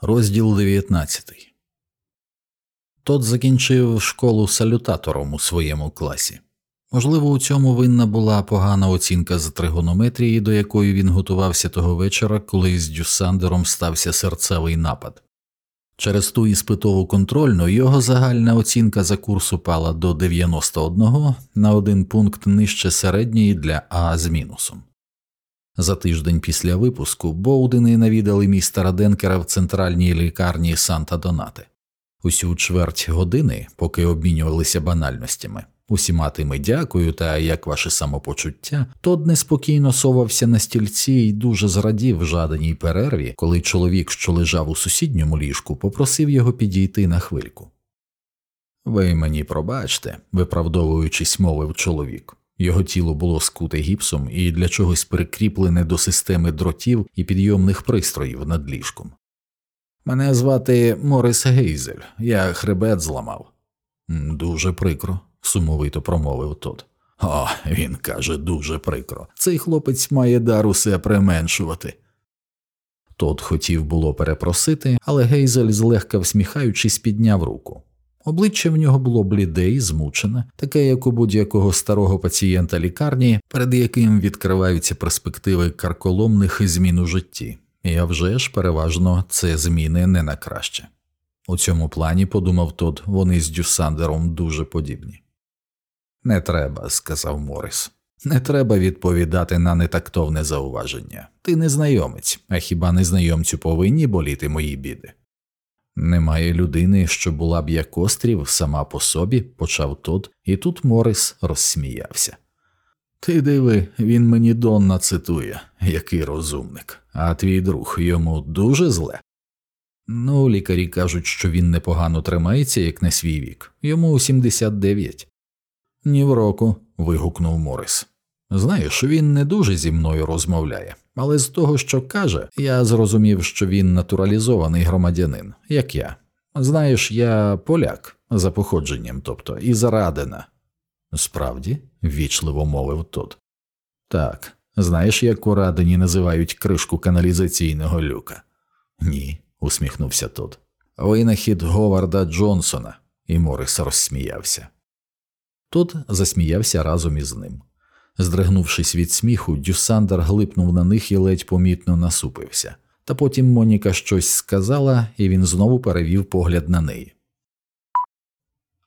Розділ 19 Тот закінчив школу салютатором у своєму класі. Можливо, у цьому винна була погана оцінка з тригонометрії, до якої він готувався того вечора, коли з Дюссандером стався серцевий напад. Через ту іспитову контрольну його загальна оцінка за курс упала до 91 на один пункт нижче середньої для А з мінусом. За тиждень після випуску Боудени навідали містера Денкера в центральній лікарні Санта Донате. Усю чверть години, поки обмінювалися банальностями, усіма тими дякую та як ваше самопочуття, Тод неспокійно совався на стільці і дуже зрадів жаданій перерві, коли чоловік, що лежав у сусідньому ліжку, попросив його підійти на хвильку. Ви мені пробачте, виправдовуючись, мовив чоловік. Його тіло було скуте гіпсом і для чогось прикріплене до системи дротів і підйомних пристроїв над ліжком. Мене звати Морис Гейзель, я хребет зламав. Дуже прикро, сумовито промовив тот. О, він каже, дуже прикро. Цей хлопець має дар усе применшувати. Тот хотів було перепросити, але Гейзель, злегка всміхаючись, підняв руку. Обличчя в нього було бліде і змучене, таке, як у будь-якого старого пацієнта лікарні, перед яким відкриваються перспективи карколомних змін у житті, і а вже ж переважно це зміни не на краще. У цьому плані, подумав Тод, вони з Дюсандером дуже подібні. Не треба, сказав Морис. Не треба відповідати на нетактовне зауваження. Ти незнайомець, а хіба незнайомцю повинні боліти мої біди? Немає людини, що була б як острів сама по собі, почав тот, і тут Морис розсміявся. Ти диви, він мені Донна цитує, який розумник, а твій друг йому дуже зле. Ну, лікарі кажуть, що він непогано тримається, як на свій вік, йому 79. Ні в року. вигукнув Морис. Знаєш, він не дуже зі мною розмовляє, але з того, що каже, я зрозумів, що він натуралізований громадянин, як я. Знаєш, я поляк за походженням, тобто, і зарадина. Справді, ввічливо мовив тот. Так, знаєш, як у Радині називають кришку каналізаційного люка? Ні, усміхнувся тот. Винахід Говарда Джонсона, і Морис розсміявся. Тот засміявся разом із ним. Здригнувшись від сміху, Дюсандер глипнув на них і ледь помітно насупився. Та потім Моніка щось сказала, і він знову перевів погляд на неї.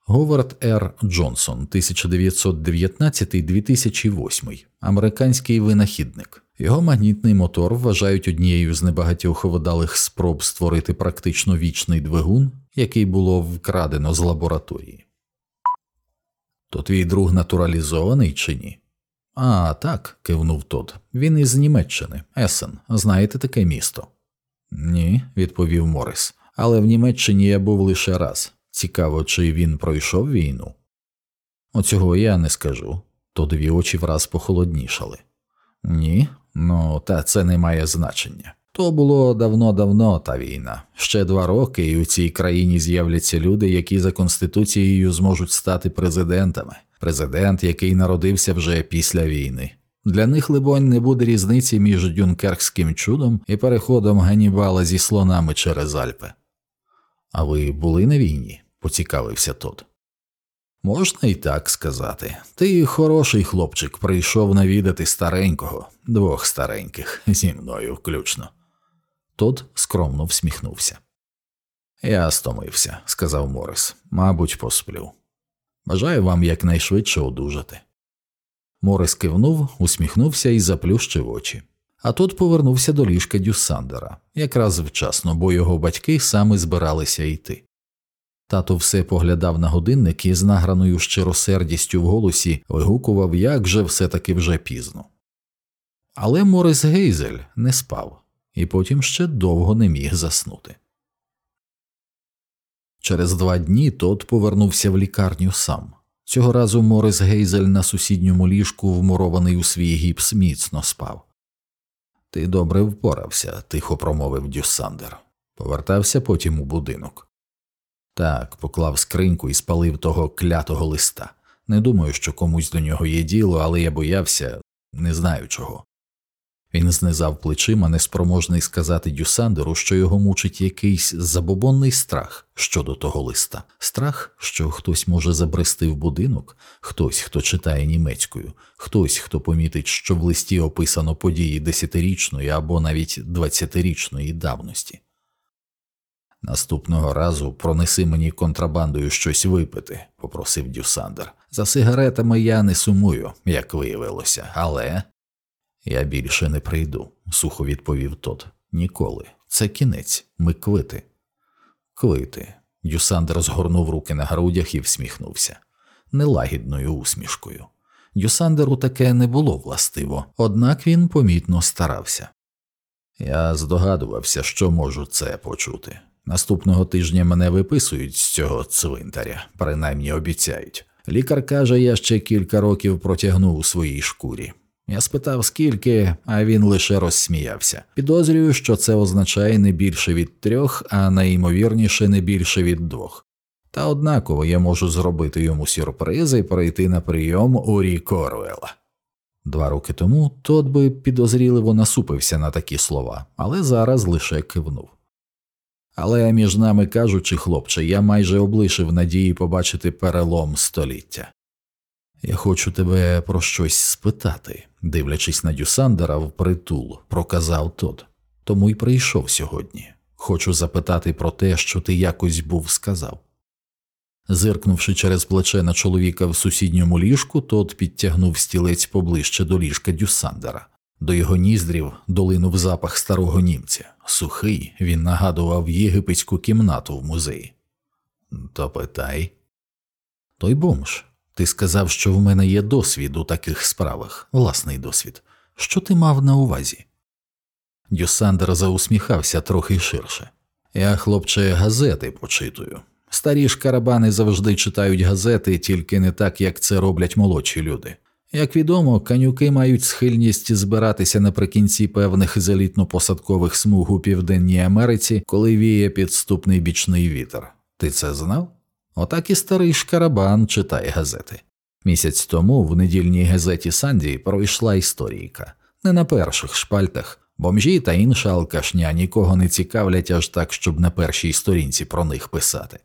Говард Р. Джонсон, 1919-2008, американський винахідник. Його магнітний мотор вважають однією з небагатьох видалих спроб створити практично вічний двигун, який було вкрадено з лабораторії. То твій друг натуралізований чи ні? А, так, кивнув тот. Він із Німеччини, Есен. Знаєте таке місто? Ні, відповів Морис. Але в Німеччині я був лише раз. Цікаво, чи він пройшов війну? Оцього я не скажу. Тодові очі враз похолоднішали. Ні, ну та це не має значення. То було давно-давно та війна. Ще два роки, і у цій країні з'являться люди, які за конституцією зможуть стати президентами президент, який народився вже після війни. Для них, либонь, не буде різниці між дюнкеркським чудом і переходом Ганнібала зі слонами через Альпи. А ви були на війні? поцікавився тот. Можна і так сказати. Ти хороший хлопчик прийшов навідати старенького, двох стареньких, зі мною включно. Тот скромно всміхнувся. Я стомився, сказав Морис, мабуть, посплю. Бажаю вам якнайшвидше одужати. Морис кивнув, усміхнувся і заплющив очі. А тут повернувся до ліжка Дюссандера, якраз вчасно, бо його батьки саме збиралися йти. Тато все поглядав на годинник і з награною щиросердістю в голосі вигукував, як же все таки вже пізно. Але Морис Гейзель не спав і потім ще довго не міг заснути. Через два дні тот повернувся в лікарню сам. Цього разу Морис Гейзель на сусідньому ліжку, вмурований у свій гіпс, міцно спав. Ти добре впорався, тихо промовив Дюссандер. Повертався потім у будинок. Так, поклав скриньку і спалив того клятого листа. Не думаю, що комусь до нього є діло, але я боявся, не знаю чого. Він знизав плечима, неспроможний сказати Дюсандеру, що його мучить якийсь забобонний страх щодо того листа, страх, що хтось може забрести в будинок, хтось, хто читає німецькою, хтось, хто помітить, що в листі описано події десятирічної або навіть двадцятирічної давності. Наступного разу пронеси мені контрабандою щось випити, попросив Дюсандер. За сигаретами я не сумую, як виявилося, але я більше не прийду, сухо відповів тот. Ніколи. Це кінець, ми квити. Квити. Дюсандер згорнув руки на грудях і всміхнувся нелагідною усмішкою. Дюсандеру таке не було властиво, однак він помітно старався. Я здогадувався, що можу це почути. Наступного тижня мене виписують з цього цвинтаря, принаймні обіцяють. Лікар каже, я ще кілька років протягну у своїй шкурі. Я спитав, скільки, а він лише розсміявся. Підозрюю, що це означає не більше від трьох, а найімовірніше не більше від двох. Та однаково я можу зробити йому сюрприз і прийти на прийом у Рі Корвела. Два роки тому тот би підозріливо насупився на такі слова, але зараз лише кивнув. Але між нами кажучи, хлопче, я майже облишив надії побачити перелом століття. Я хочу тебе про щось спитати, дивлячись на Дюсандера впритул, проказав тот. Тому й прийшов сьогодні. Хочу запитати про те, що ти якось був сказав. Зиркнувши через плече на чоловіка в сусідньому ліжку, тот підтягнув стілець поближче до ліжка Дюсандера. До його ніздрів долинув запах старого німця. Сухий, він нагадував єгипетську кімнату в музеї. То питай. Той бомж. Ти сказав, що в мене є досвід у таких справах, власний досвід. Що ти мав на увазі? Дюсандер заусміхався трохи ширше. Я, хлопче, газети почитую. Старі ж карабани завжди читають газети, тільки не так, як це роблять молодші люди. Як відомо, канюки мають схильність збиратися наприкінці певних залітно-посадкових смуг у Південній Америці, коли віє підступний бічний вітер. Ти це знав? Отак і старий шкарабан читає газети. Місяць тому в недільній газеті Санді пройшла історійка. Не на перших шпальтах, бомжі та інша алкашня нікого не цікавлять аж так, щоб на першій сторінці про них писати.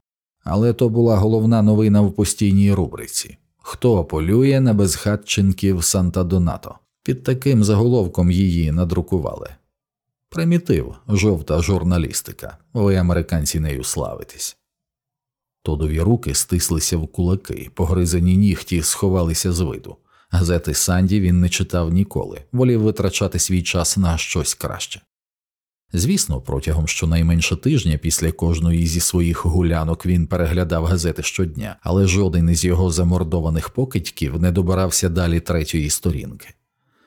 Але то була головна новина в постійній рубриці Хто полює на безхатченків Санта Донато? Під таким заголовком її надрукували. Примітив, жовта журналістика, ви американці нею славитесь. Тодові руки стислися в кулаки, погризані нігті сховалися з виду. Газети Санді він не читав ніколи, волів витрачати свій час на щось краще. Звісно, протягом щонайменше тижня після кожної зі своїх гулянок він переглядав газети щодня, але жоден із його замордованих покидьків не добирався далі третьої сторінки.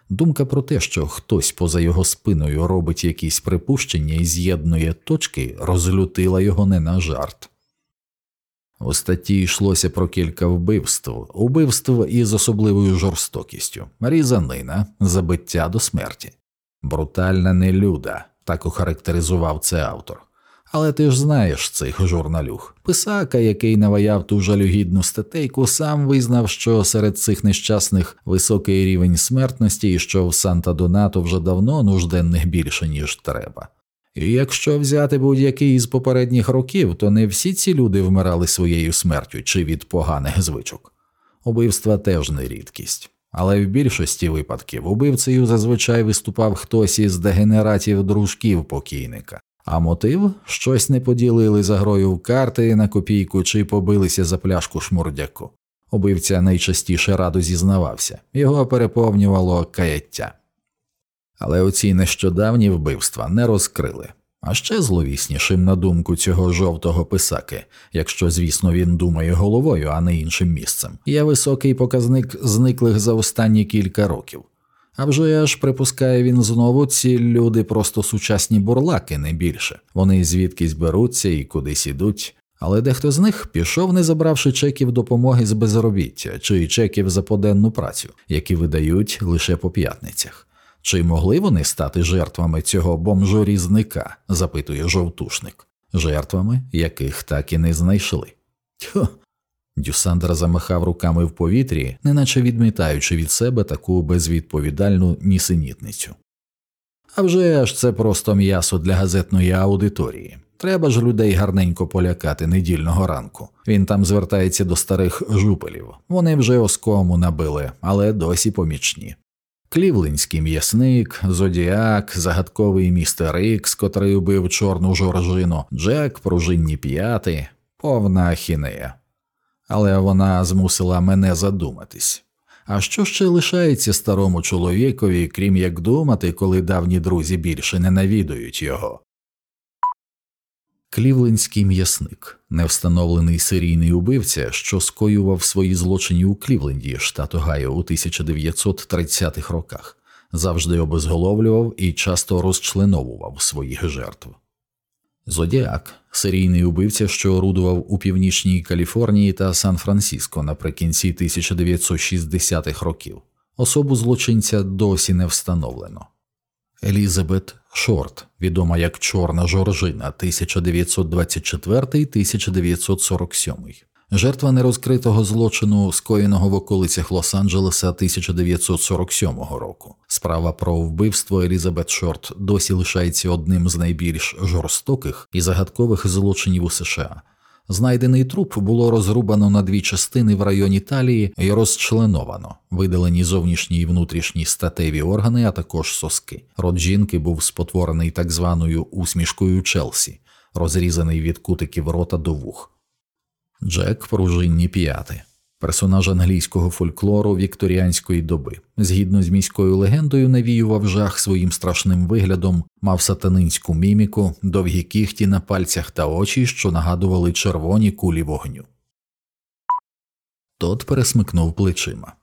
Думка про те, що хтось поза його спиною робить якісь припущення і з'єднує точки, розлютила його не на жарт. У статті йшлося про кілька вбивств, убивств із особливою жорстокістю, різанина, забиття до смерті, брутальна нелюда, так охарактеризував це автор. Але ти ж знаєш цих журналюх. Писака, який наваяв ту жалюгідну статейку, сам визнав, що серед цих нещасних високий рівень смертності і що в Санта Донато вже давно нужденних більше, ніж треба. І якщо взяти будь-який із попередніх років, то не всі ці люди вмирали своєю смертю чи від поганих звичок. Убивства теж не рідкість. Але в більшості випадків убивцею зазвичай виступав хтось із дегенератів дружків покійника, а мотив щось не поділили за грою в карти на копійку чи побилися за пляшку шмурдяку. Убивця найчастіше радо зізнавався, його переповнювало каяття. Але оці нещодавні вбивства не розкрили. А ще зловіснішим на думку цього жовтого писаки, якщо, звісно, він думає головою, а не іншим місцем, є високий показник зниклих за останні кілька років. А вже ж припускає він знову, ці люди просто сучасні бурлаки, не більше. Вони звідкись беруться і кудись ідуть. Але дехто з них пішов, не забравши чеків допомоги з безробіття чи чеків за поденну працю, які видають лише по п'ятницях. Чи могли вони стати жертвами цього бомжорізника? запитує жовтушник, жертвами яких так і не знайшли. Тьху. Дюсандер замахав руками в повітрі, неначе відмітаючи від себе таку безвідповідальну нісенітницю. А вже ж це просто м'ясо для газетної аудиторії. Треба ж людей гарненько полякати недільного ранку. Він там звертається до старих жупелів. Вони вже оскому набили, але досі помічні. Клівлинський м'ясник, Зодіак, загадковий містер Ікс, котрий убив чорну жоржину, Джек, пружинні п'яти, повна ахінея. Але вона змусила мене задуматись. А що ще лишається старому чоловікові, крім як думати, коли давні друзі більше не навідують його? Клівлендський м'ясник, невстановлений серійний убивця, що скоював свої злочини у Клівленді, штат Огайо у 1930-х роках, завжди обезголовлював і часто розчленовував своїх жертв. Зодіак серійний убивця, що орудував у північній Каліфорнії та Сан-Франциско наприкінці 1960-х років. Особу злочинця досі не встановлено. Елізабет Шорт, відома як Чорна Жоржина 1924-1947, жертва нерозкритого злочину, скоєного в околицях Лос-Анджелеса 1947 року. Справа про вбивство Елізабет Шорт досі лишається одним з найбільш жорстоких і загадкових злочинів у США. Знайдений труп було розрубано на дві частини в районі талії і розчленовано, видалені зовнішні і внутрішні статеві органи, а також соски. Рот жінки був спотворений так званою усмішкою Челсі, розрізаний від кутиків рота до вух. Джек пружинні п'яти персонаж англійського фольклору вікторіанської доби, згідно з міською легендою, навіював жах своїм страшним виглядом, мав сатанинську міміку, довгі кіхті на пальцях та очі, що нагадували червоні кулі вогню. Тот пересмикнув плечима.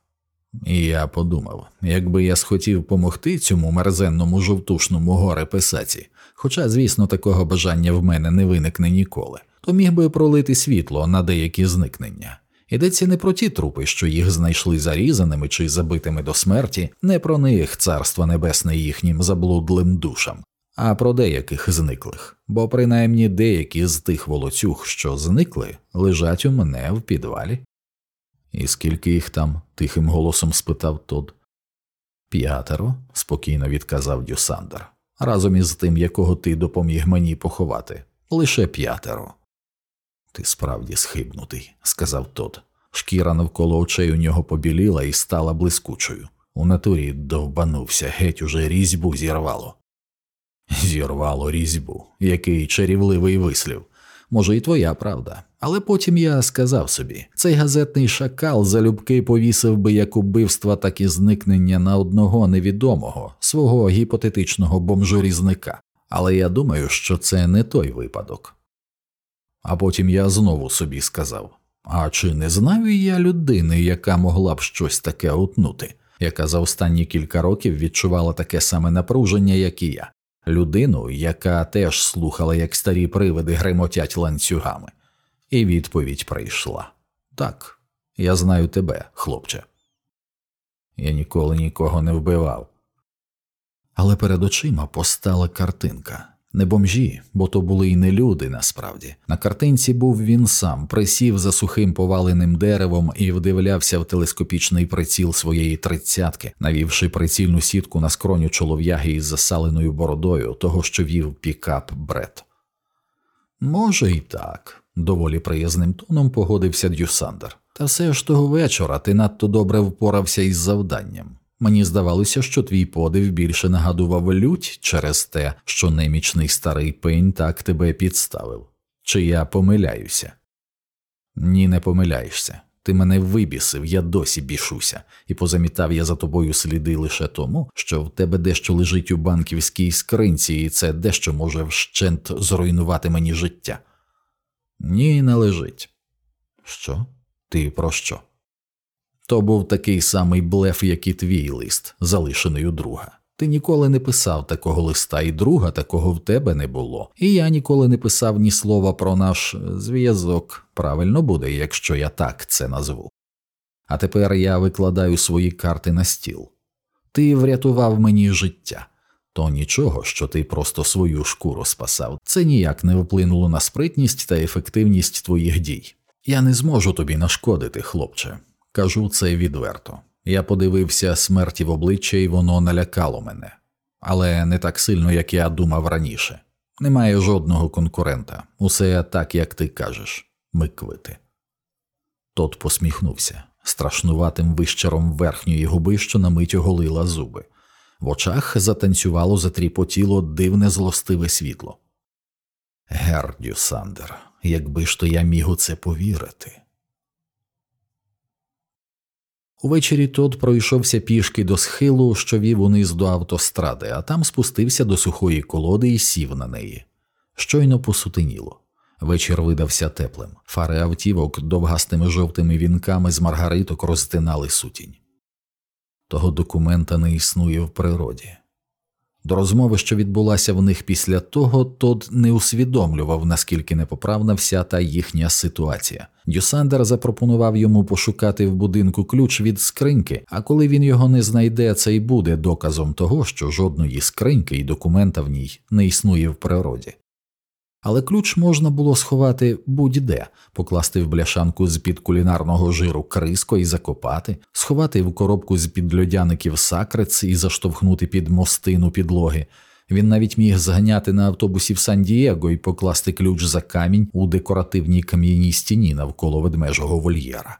І я подумав, якби я схотів помогти цьому мерзенному жовтушному горе писаці, хоча, звісно, такого бажання в мене не виникне ніколи, то міг би пролити світло на деякі зникнення. Йдеться не про ті трупи, що їх знайшли зарізаними чи забитими до смерті, не про них царство небесне їхнім заблудлим душам, а про деяких зниклих, бо принаймні деякі з тих волоцюг, що зникли, лежать у мене в підвалі. І скільки їх там? тихим голосом спитав Тод. П'ятеро, спокійно відказав Дюсандер, разом із тим, якого ти допоміг мені поховати, лише п'ятеро. Ти справді схибнутий, сказав тот. Шкіра навколо очей у нього побіліла і стала блискучою. У натурі довбанувся, геть уже різьбу зірвало. Зірвало різьбу, який чарівливий вислів. Може, і твоя правда. Але потім я сказав собі цей газетний шакал залюбки повісив би як убивства, так і зникнення на одного невідомого, свого гіпотетичного бомжорізника. Але я думаю, що це не той випадок. А потім я знову собі сказав а чи не знаю я людини, яка могла б щось таке утнути, яка за останні кілька років відчувала таке саме напруження, як і я, людину, яка теж слухала, як старі привиди гремотять ланцюгами, і відповідь прийшла так, я знаю тебе, хлопче. Я ніколи нікого не вбивав. Але перед очима постала картинка. Не бомжі, бо то були й не люди насправді. На картинці був він сам, присів за сухим поваленим деревом і вдивлявся в телескопічний приціл своєї тридцятки, навівши прицільну сітку на скроню чолов'яги із засаленою бородою, того, що вів пікап Бред. Може, і так, доволі приязним тоном погодився Дюсандер. Та все ж того вечора ти надто добре впорався із завданням. Мені здавалося, що твій подив більше нагадував лють через те, що немічний старий пень так тебе підставив. Чи я помиляюся? Ні, не помиляєшся. Ти мене вибісив, я досі бішуся, і позамітав я за тобою сліди лише тому, що в тебе дещо лежить у банківській скринці, і це дещо може вщент зруйнувати мені життя. Ні, не лежить. Що? Ти про що? То був такий самий блеф, як і твій лист, залишений у друга. Ти ніколи не писав такого листа, і друга такого в тебе не було, і я ніколи не писав ні слова про наш зв'язок. Правильно буде, якщо я так це назву. А тепер я викладаю свої карти на стіл. Ти врятував мені життя, то нічого, що ти просто свою шкуру спасав, це ніяк не вплинуло на спритність та ефективність твоїх дій. Я не зможу тобі нашкодити, хлопче. Кажу це відверто. Я подивився смерті в обличчя, і воно налякало мене. але не так сильно, як я думав раніше. Немає жодного конкурента, усе так, як ти кажеш, ми квити. Тот посміхнувся страшнуватим вищером верхньої губи, що на мить оголила зуби. В очах затанцювало затріпотіло дивне злостиве світло. Гердю Сандер, якби ж то я міг у це повірити. Увечері Тод пройшовся пішки до схилу, що вів униз до автостради, а там спустився до сухої колоди і сів на неї. Щойно посутеніло. Вечір видався теплим. Фари автівок довгастими жовтими вінками з маргариток розтинали сутінь. Того документа не існує в природі. До розмови, що відбулася в них після того, Тод не усвідомлював, наскільки непоправна вся та їхня ситуація. Дюсандер запропонував йому пошукати в будинку ключ від скриньки, а коли він його не знайде, це й буде доказом того, що жодної скриньки і документа в ній не існує в природі але ключ можна було сховати будь-де, покласти в бляшанку з під кулінарного жиру криско і закопати, сховати в коробку з під льодяників сакрець і заштовхнути під мостину підлоги. Він навіть міг зганяти на автобусі в Сан-Дієго і покласти ключ за камінь у декоративній кам'яній стіні навколо ведмежого вольєра.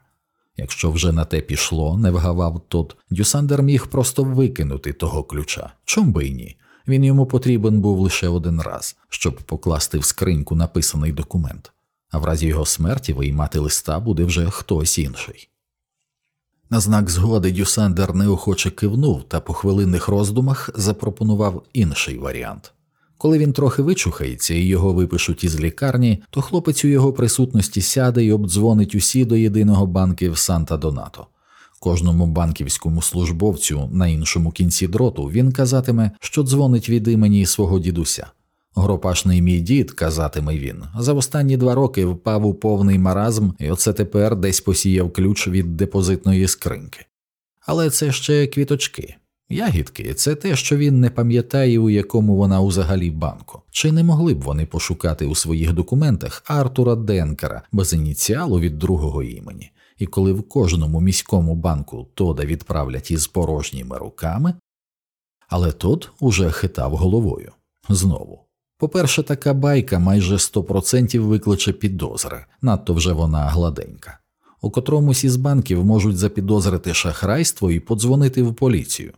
Якщо вже на те пішло, не вгавав тот, Дюсандер міг просто викинути того ключа. Чом би й ні? Він йому потрібен був лише один раз, щоб покласти в скриньку написаний документ, а в разі його смерті виймати листа буде вже хтось інший. На знак згоди Дюсандер неохоче кивнув та по хвилинних роздумах запропонував інший варіант. Коли він трохи вичухається і його випишуть із лікарні, то хлопець у його присутності сяде і обдзвонить усі до єдиного банків Санта Донато. Кожному банківському службовцю на іншому кінці дроту він казатиме, що дзвонить від імені свого дідуся. Гропашний мій дід, казатиме він, за останні два роки впав у повний маразм, і оце тепер десь посіяв ключ від депозитної скриньки. Але це ще квіточки. Ягідки це те, що він не пам'ятає, у якому вона узагалі банку. Чи не могли б вони пошукати у своїх документах Артура Денкера без ініціалу від другого імені? І коли в кожному міському банку Тода відправлять із порожніми руками, але Тод уже хитав головою знову. По-перше, така байка майже 100% викличе підозри, надто вже вона гладенька. У котромусь із банків можуть запідозрити шахрайство і подзвонити в поліцію.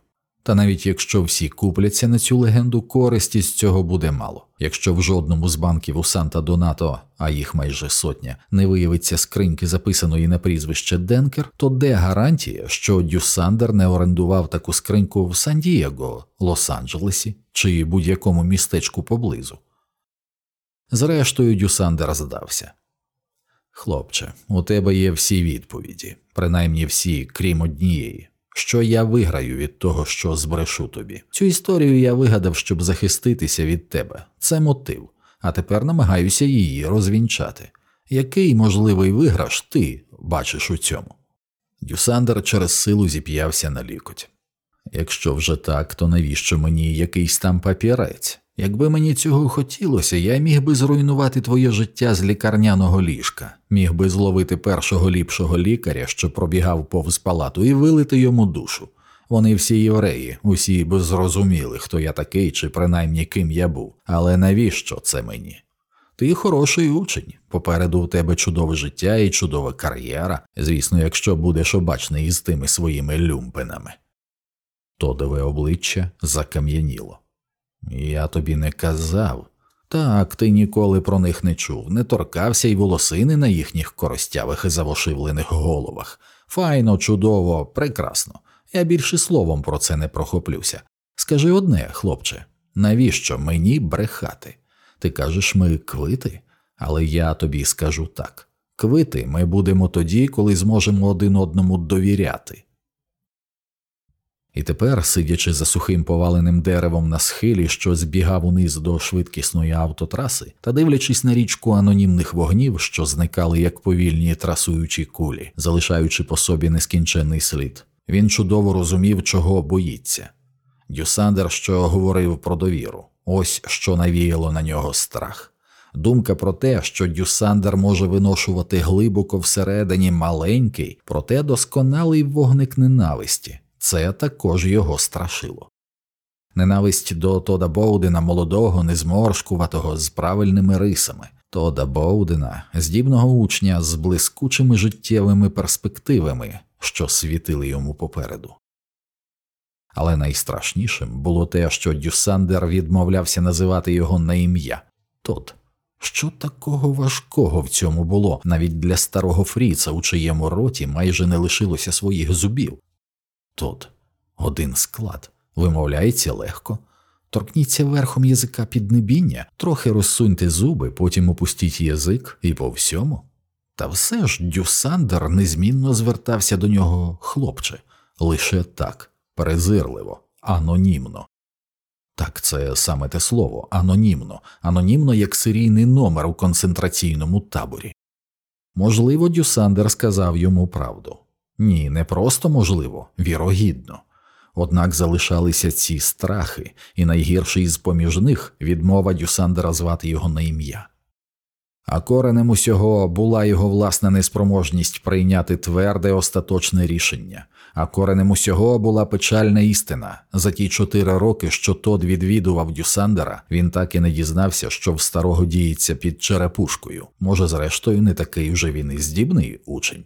Та навіть якщо всі купляться на цю легенду, користі з цього буде мало. Якщо в жодному з банків у Санта Донато, а їх майже сотня, не виявиться скриньки, записаної на прізвище Денкер, то де гарантія, що Дюсандер не орендував таку скриньку в Сан-Дієго, Лос-Анджелесі чи будь-якому містечку поблизу? Зрештою, Дюсандер здався. Хлопче, у тебе є всі відповіді, принаймні всі, крім однієї що я виграю від того, що збрешу тобі. Цю історію я вигадав, щоб захиститися від тебе. Це мотив, а тепер намагаюся її розвінчати. Який можливий виграш ти бачиш у цьому? Дюсандер через силу зіп'явся на лікоть. Якщо вже так, то навіщо мені якийсь там папірець? Якби мені цього хотілося, я міг би зруйнувати твоє життя з лікарняного ліжка, міг би зловити першого ліпшого лікаря, що пробігав повз палату, і вилити йому душу. Вони всі євреї, усі б зрозуміли, хто я такий, чи принаймні ким я був. Але навіщо це мені? Ти хороший учень, попереду в тебе чудове життя і чудова кар'єра, звісно, якщо будеш обачний із тими своїми люмпинами. Тодове обличчя закам'яніло. Я тобі не казав. Так, ти ніколи про них не чув, не торкався й волосини на їхніх коростявих і завошивлених головах. Файно, чудово, прекрасно. Я більше словом про це не прохоплюся. Скажи одне, хлопче, навіщо мені брехати? Ти кажеш, ми квити, але я тобі скажу так квити ми будемо тоді, коли зможемо один одному довіряти. І тепер, сидячи за сухим поваленим деревом на схилі, що збігав униз до швидкісної автотраси, та дивлячись на річку анонімних вогнів, що зникали як повільні трасуючі кулі, залишаючи по собі нескінченний слід, він чудово розумів, чого боїться. Дюсандер, що говорив про довіру, ось що навіяло на нього страх. Думка про те, що Дюсандер може виношувати глибоко всередині маленький, проте досконалий вогник ненависті. Це також його страшило. ненависть до Тода Боудена молодого, незморшкуватого, з правильними рисами, Тода Боудена, здібного учня з блискучими життєвими перспективами, що світили йому попереду. Але найстрашнішим було те, що Дюсандер відмовлявся називати його на ім'я Тод. Що такого важкого в цьому було навіть для старого Фріца, у чиєму роті майже не лишилося своїх зубів? Тод, один склад, вимовляється легко. Торкніться верхом язика піднебіння, трохи розсуньте зуби, потім опустіть язик і по всьому. Та все ж Дюсандер незмінно звертався до нього хлопче, лише так, презирливо, анонімно. Так, це саме те слово анонімно, анонімно як серійний номер у концентраційному таборі. Можливо, Дюсандер сказав йому правду. Ні, не просто можливо, вірогідно. Однак залишалися ці страхи, і найгірший з поміж них відмова Дюсандера звати його на ім'я. А коренем усього була його власна неспроможність прийняти тверде остаточне рішення, а коренем усього була печальна істина. За ті чотири роки, що Тод відвідував Дюсандера, він так і не дізнався, що в старого діється під черепушкою. Може, зрештою, не такий вже він і здібний учень.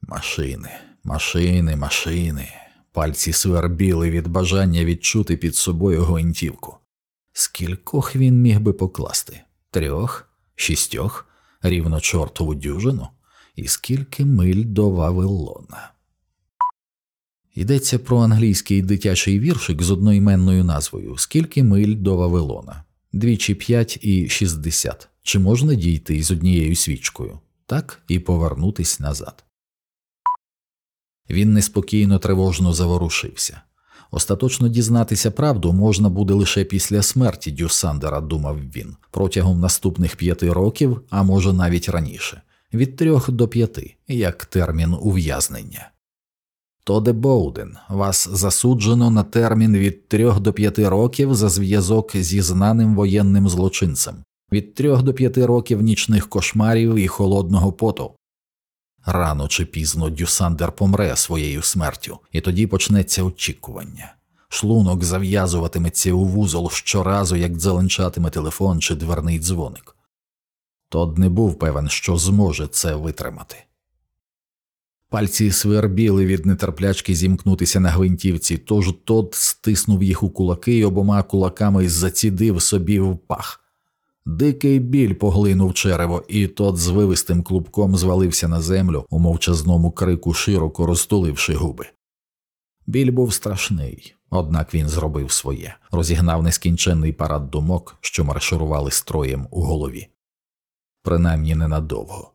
Машини, машини, машини. Пальці свербіли від бажання відчути під собою гвинтівку. Скількох він міг би покласти? Трьох, шістьох, рівно чортову дюжину, і скільки миль до Вавилона. Йдеться про англійський дитячий віршик з одноіменною назвою Скільки миль до Вавилона, двічі п'ять і шістдесят. Чи можна дійти з однією свічкою, так і повернутись назад. Він неспокійно тривожно заворушився. Остаточно дізнатися правду можна буде лише після смерті Дюсандера, думав він, протягом наступних п'яти років, а може навіть раніше, від трьох до п'яти, як термін ув'язнення. Тоде Боуден, вас засуджено на термін від трьох до п'яти років за зв'язок зі знаним воєнним злочинцем, від трьох до п'яти років нічних кошмарів і холодного поту. Рано чи пізно Дюсандер помре своєю смертю, і тоді почнеться очікування. Шлунок зав'язуватиметься у вузол щоразу, як дзеленчатиме телефон чи дверний дзвоник. Тод не був певен, що зможе це витримати. Пальці свербіли від нетерплячки зімкнутися на гвинтівці, тож Тод стиснув їх у кулаки і обома кулаками зацідив собі в пах. Дикий біль поглинув черево, і тот з вивистим клубком звалився на землю у мовчазному крику, широко розтуливши губи. Біль був страшний, однак він зробив своє, розігнав нескінченний парад думок, що марширували строєм у голові. Принаймні ненадовго.